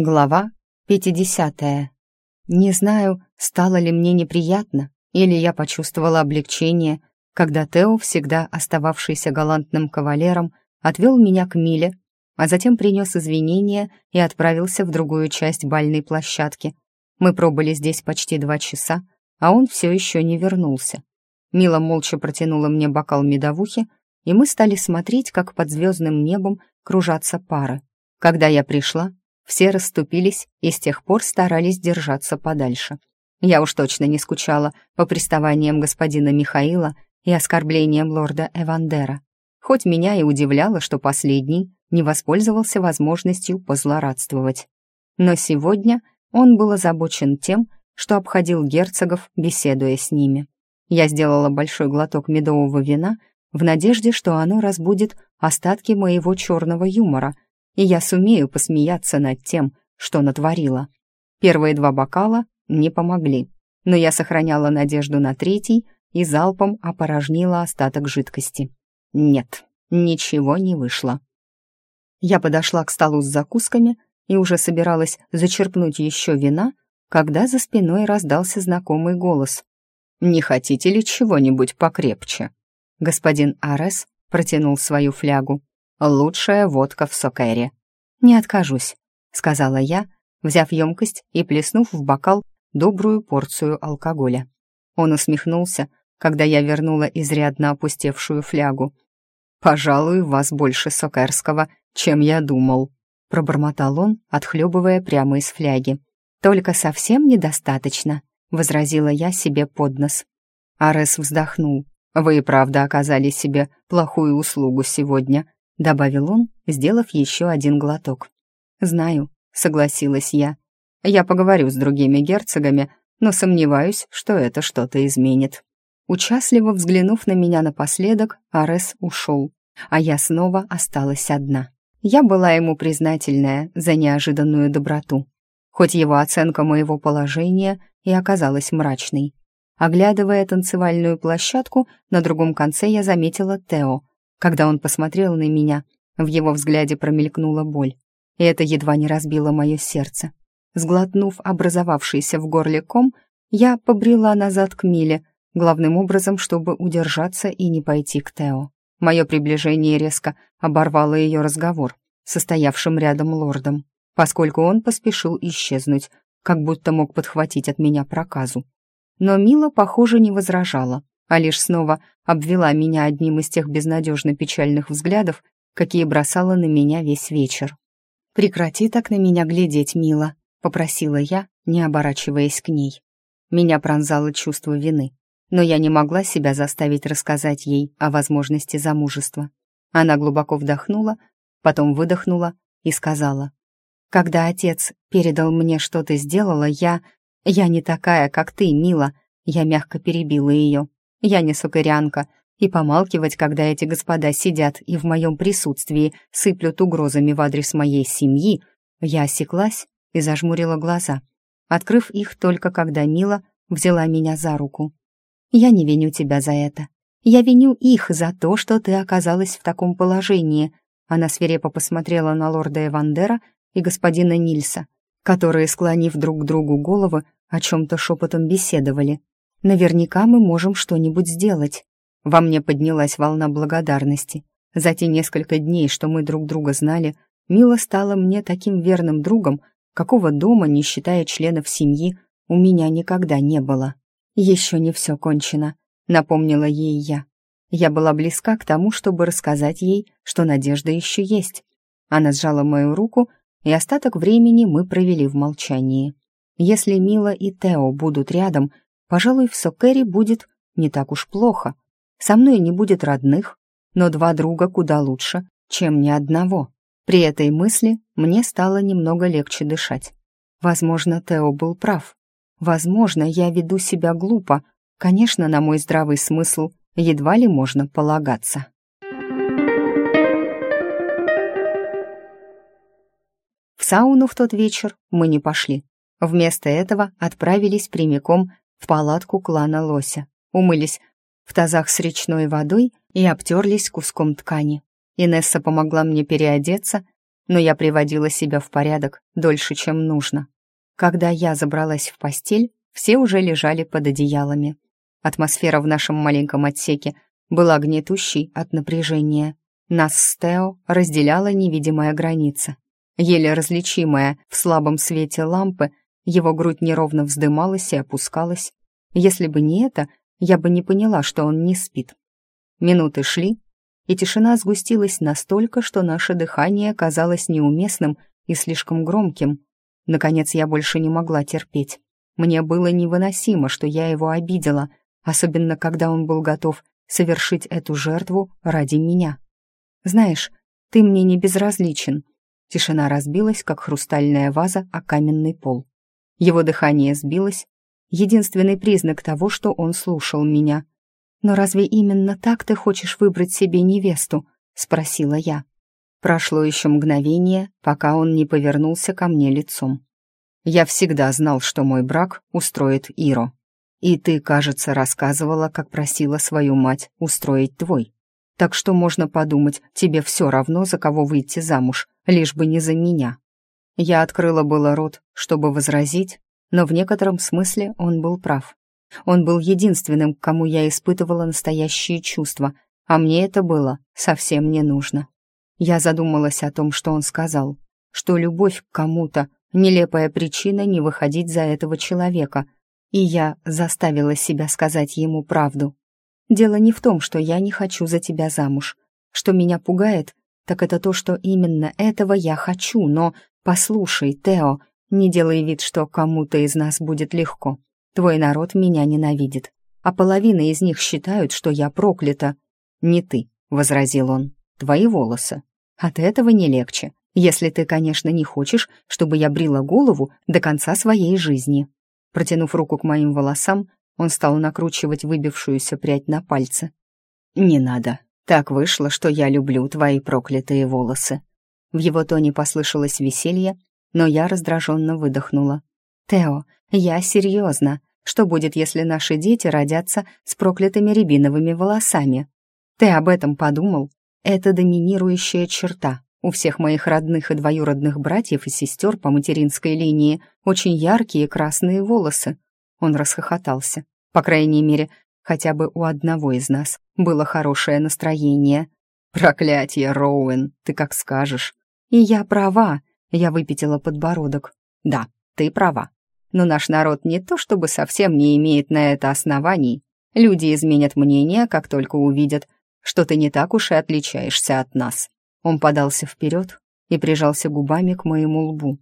Глава 50. Не знаю, стало ли мне неприятно, или я почувствовала облегчение, когда Тео, всегда остававшийся галантным кавалером, отвел меня к Миле, а затем принес извинения и отправился в другую часть бальной площадки. Мы пробыли здесь почти два часа, а он все еще не вернулся. Мила молча протянула мне бокал медовухи, и мы стали смотреть, как под звездным небом кружатся пары. Когда я пришла, все расступились и с тех пор старались держаться подальше. Я уж точно не скучала по приставаниям господина Михаила и оскорблениям лорда Эвандера. Хоть меня и удивляло, что последний не воспользовался возможностью позлорадствовать. Но сегодня он был озабочен тем, что обходил герцогов, беседуя с ними. Я сделала большой глоток медового вина в надежде, что оно разбудит остатки моего черного юмора — и я сумею посмеяться над тем, что натворила. Первые два бокала не помогли, но я сохраняла надежду на третий и залпом опорожнила остаток жидкости. Нет, ничего не вышло. Я подошла к столу с закусками и уже собиралась зачерпнуть еще вина, когда за спиной раздался знакомый голос. «Не хотите ли чего-нибудь покрепче?» Господин Арес протянул свою флягу. Лучшая водка в Сокэре. Не откажусь, сказала я, взяв емкость и плеснув в бокал добрую порцию алкоголя. Он усмехнулся, когда я вернула изрядно опустевшую флягу. «Пожалуй, вас больше сокерского, чем я думал», — пробормотал он, отхлебывая прямо из фляги. «Только совсем недостаточно», — возразила я себе под нос. Арес вздохнул. «Вы и правда оказали себе плохую услугу сегодня добавил он, сделав еще один глоток. «Знаю», — согласилась я. «Я поговорю с другими герцогами, но сомневаюсь, что это что-то изменит». Участливо взглянув на меня напоследок, Арес ушел, а я снова осталась одна. Я была ему признательная за неожиданную доброту, хоть его оценка моего положения и оказалась мрачной. Оглядывая танцевальную площадку, на другом конце я заметила Тео, когда он посмотрел на меня, в его взгляде промелькнула боль, и это едва не разбило мое сердце. Сглотнув образовавшийся в горле ком, я побрела назад к Миле, главным образом, чтобы удержаться и не пойти к Тео. Мое приближение резко оборвало ее разговор, состоявшим рядом лордом, поскольку он поспешил исчезнуть, как будто мог подхватить от меня проказу. Но Мила, похоже, не возражала а лишь снова обвела меня одним из тех безнадежно печальных взглядов, какие бросала на меня весь вечер. «Прекрати так на меня глядеть, мило», — попросила я, не оборачиваясь к ней. Меня пронзало чувство вины, но я не могла себя заставить рассказать ей о возможности замужества. Она глубоко вдохнула, потом выдохнула и сказала. «Когда отец передал мне, что ты сделала, я... Я не такая, как ты, мила», я мягко перебила ее. Я не сукарянка, и помалкивать, когда эти господа сидят и в моем присутствии сыплют угрозами в адрес моей семьи, я осеклась и зажмурила глаза, открыв их только когда Мила взяла меня за руку. «Я не виню тебя за это. Я виню их за то, что ты оказалась в таком положении». Она свирепо посмотрела на лорда Эвандера и господина Нильса, которые, склонив друг к другу головы, о чем-то шепотом беседовали. Наверняка мы можем что-нибудь сделать. Во мне поднялась волна благодарности. За те несколько дней, что мы друг друга знали, Мила стала мне таким верным другом, какого дома, не считая членов семьи, у меня никогда не было. «Еще не все кончено», — напомнила ей я. Я была близка к тому, чтобы рассказать ей, что надежда еще есть. Она сжала мою руку, и остаток времени мы провели в молчании. Если Мила и Тео будут рядом, Пожалуй, в Сокэре будет не так уж плохо. Со мной не будет родных, но два друга куда лучше, чем ни одного. При этой мысли мне стало немного легче дышать. Возможно, Тео был прав. Возможно, я веду себя глупо. Конечно, на мой здравый смысл едва ли можно полагаться. В сауну в тот вечер мы не пошли. Вместо этого отправились прямиком в палатку клана Лося, умылись в тазах с речной водой и обтерлись куском ткани. Инесса помогла мне переодеться, но я приводила себя в порядок дольше, чем нужно. Когда я забралась в постель, все уже лежали под одеялами. Атмосфера в нашем маленьком отсеке была гнетущей от напряжения. Нас с Тео разделяла невидимая граница. Еле различимая в слабом свете лампы, его грудь неровно вздымалась и опускалась. Если бы не это, я бы не поняла, что он не спит. Минуты шли, и тишина сгустилась настолько, что наше дыхание казалось неуместным и слишком громким. Наконец я больше не могла терпеть. Мне было невыносимо, что я его обидела, особенно когда он был готов совершить эту жертву ради меня. «Знаешь, ты мне не безразличен». Тишина разбилась, как хрустальная ваза о каменный пол. Его дыхание сбилось, единственный признак того, что он слушал меня. «Но разве именно так ты хочешь выбрать себе невесту?» — спросила я. Прошло еще мгновение, пока он не повернулся ко мне лицом. «Я всегда знал, что мой брак устроит Иро. И ты, кажется, рассказывала, как просила свою мать устроить твой. Так что можно подумать, тебе все равно, за кого выйти замуж, лишь бы не за меня». Я открыла было рот, чтобы возразить, но в некотором смысле он был прав. Он был единственным, к кому я испытывала настоящие чувства, а мне это было совсем не нужно. Я задумалась о том, что он сказал, что любовь к кому-то — нелепая причина не выходить за этого человека, и я заставила себя сказать ему правду. Дело не в том, что я не хочу за тебя замуж. Что меня пугает, так это то, что именно этого я хочу, но послушай, Тео, не делай вид, что кому-то из нас будет легко. Твой народ меня ненавидит, а половина из них считают, что я проклята. Не ты, возразил он, твои волосы. От этого не легче, если ты, конечно, не хочешь, чтобы я брила голову до конца своей жизни. Протянув руку к моим волосам, он стал накручивать выбившуюся прядь на пальцы. «Не надо. Так вышло, что я люблю твои проклятые волосы». В его тоне послышалось веселье, но я раздраженно выдохнула. «Тео, я серьезно. Что будет, если наши дети родятся с проклятыми рябиновыми волосами? Ты об этом подумал? Это доминирующая черта. У всех моих родных и двоюродных братьев и сестер по материнской линии очень яркие красные волосы. Он расхохотался. По крайней мере, хотя бы у одного из нас было хорошее настроение. «Проклятье, Роуэн, ты как скажешь». «И я права», — я выпятила подбородок. «Да, ты права но наш народ не то чтобы совсем не имеет на это оснований. Люди изменят мнение, как только увидят, что ты не так уж и отличаешься от нас». Он подался вперед и прижался губами к моему лбу.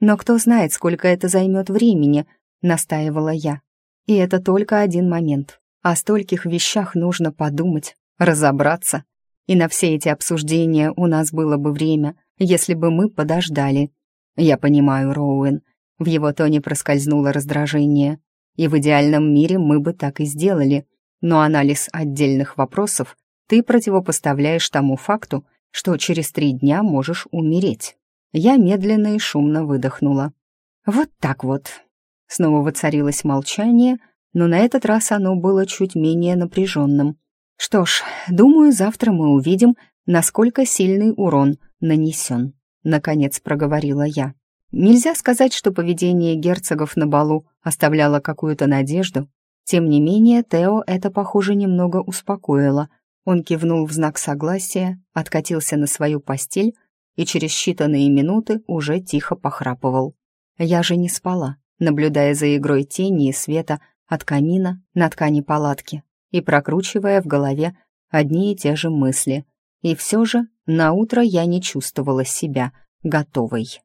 «Но кто знает, сколько это займет времени», — настаивала я. «И это только один момент. О стольких вещах нужно подумать, разобраться. И на все эти обсуждения у нас было бы время, если бы мы подождали. Я понимаю, Роуэн, в его тоне проскользнуло раздражение. И в идеальном мире мы бы так и сделали. Но анализ отдельных вопросов ты противопоставляешь тому факту, что через три дня можешь умереть. Я медленно и шумно выдохнула. Вот так вот. Снова воцарилось молчание, но на этот раз оно было чуть менее напряженным. Что ж, думаю, завтра мы увидим, насколько сильный урон нанесен. Наконец проговорила я. Нельзя сказать, что поведение герцогов на балу оставляло какую-то надежду. Тем не менее, Тео это, похоже, немного успокоило. Он кивнул в знак согласия, откатился на свою постель и через считанные минуты уже тихо похрапывал. Я же не спала, наблюдая за игрой тени и света от камина на ткани палатки и прокручивая в голове одни и те же мысли. И все же на утро я не чувствовала себя готовой.